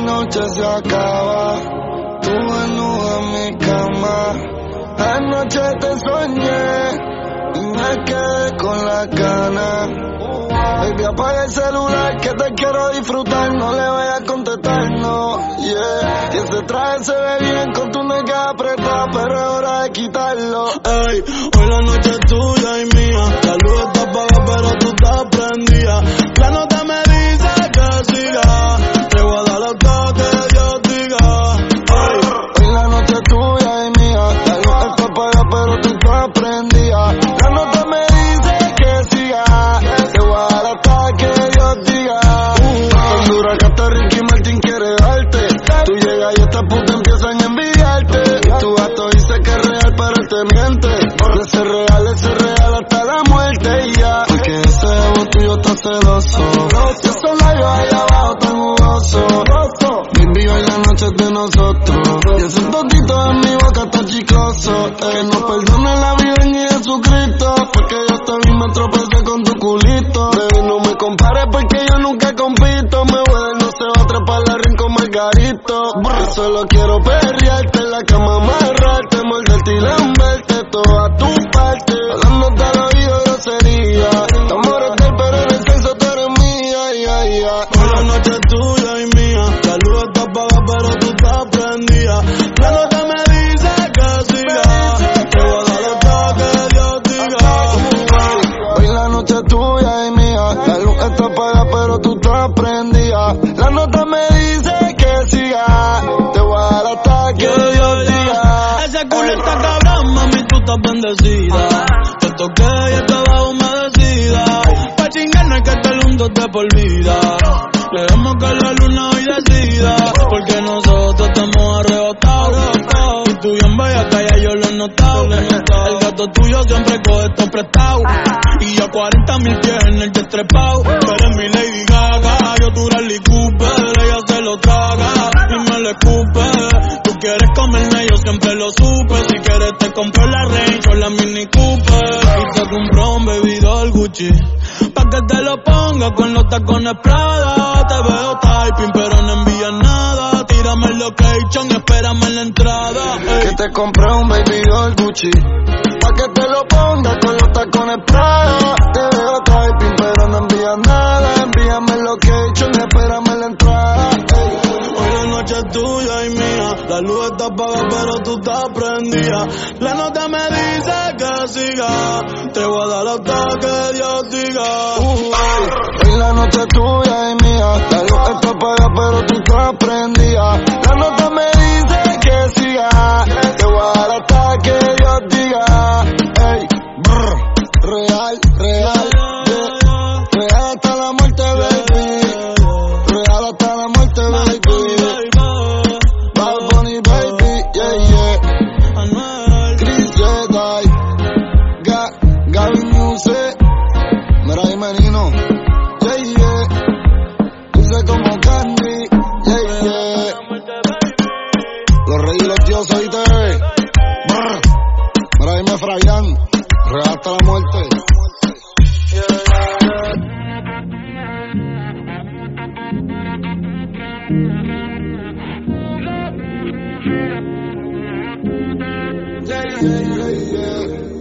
noche se acaba, tú desnuda en mi cama. Anoche te soñé y me quedé con la gana. Baby, apaga el celular que te quiero disfrutar, no le voy a contestar, no, yeah. Y ese traje se ve bien con tu nega apretada, pero es hora de quitarlo. Ey, hoy la noche Margarito. Yo solo quiero perrearte en la cama, amarrarte, morderte y lamberte toda tu parte. Hablándote al oído grosería. Estamos del pero en el sexo tú eres mía, ya, ya. hoy la noche es tuya y mía, la luz está apagada pero tú estás prendida. La nota me dice que siga, te voy a dar hasta que Dios diga. Hoy la noche es tuya y mía. La luz está apagada, pero tú estás prendida. La nota me dice estás bendecida. Te toqué y estaba humedecida. Pa' chingar no hay que este mundo te por vida. Dejemos que la luna hoy decida. Porque nosotros estamos arrebatados. Y tú bien bella, ya yo lo he notado. El gato tuyo siempre coge esto prestado. Y yo 40 mil pies en el. Tú eres mi Lady Gaga, yo tu Rally Cooper. Ella se lo traga y me lo escupe. Tú quieres comerme, yo siempre lo supe. Si quieres te compro la Range o la Mini Cooper. Y te compro un bebidor Gucci. Pa' que te lo ponga con los tacones Prada. Te veo typing, pero no envías nada. Tírame el location espérame en la entrada. Ey. Que te compré un baby doll Gucci. Pa' que te lo pongas con los tacones Prada. La luz está apagada, pero tú estás prendida. La nota me dice que siga. Te voy a dar hasta que Dios diga. Hoy la noche es tuya y mía. La luz está apagada, pero tú estás prendida. Mira ahí me frayan, real hasta la muerte. Yeah, yeah, yeah.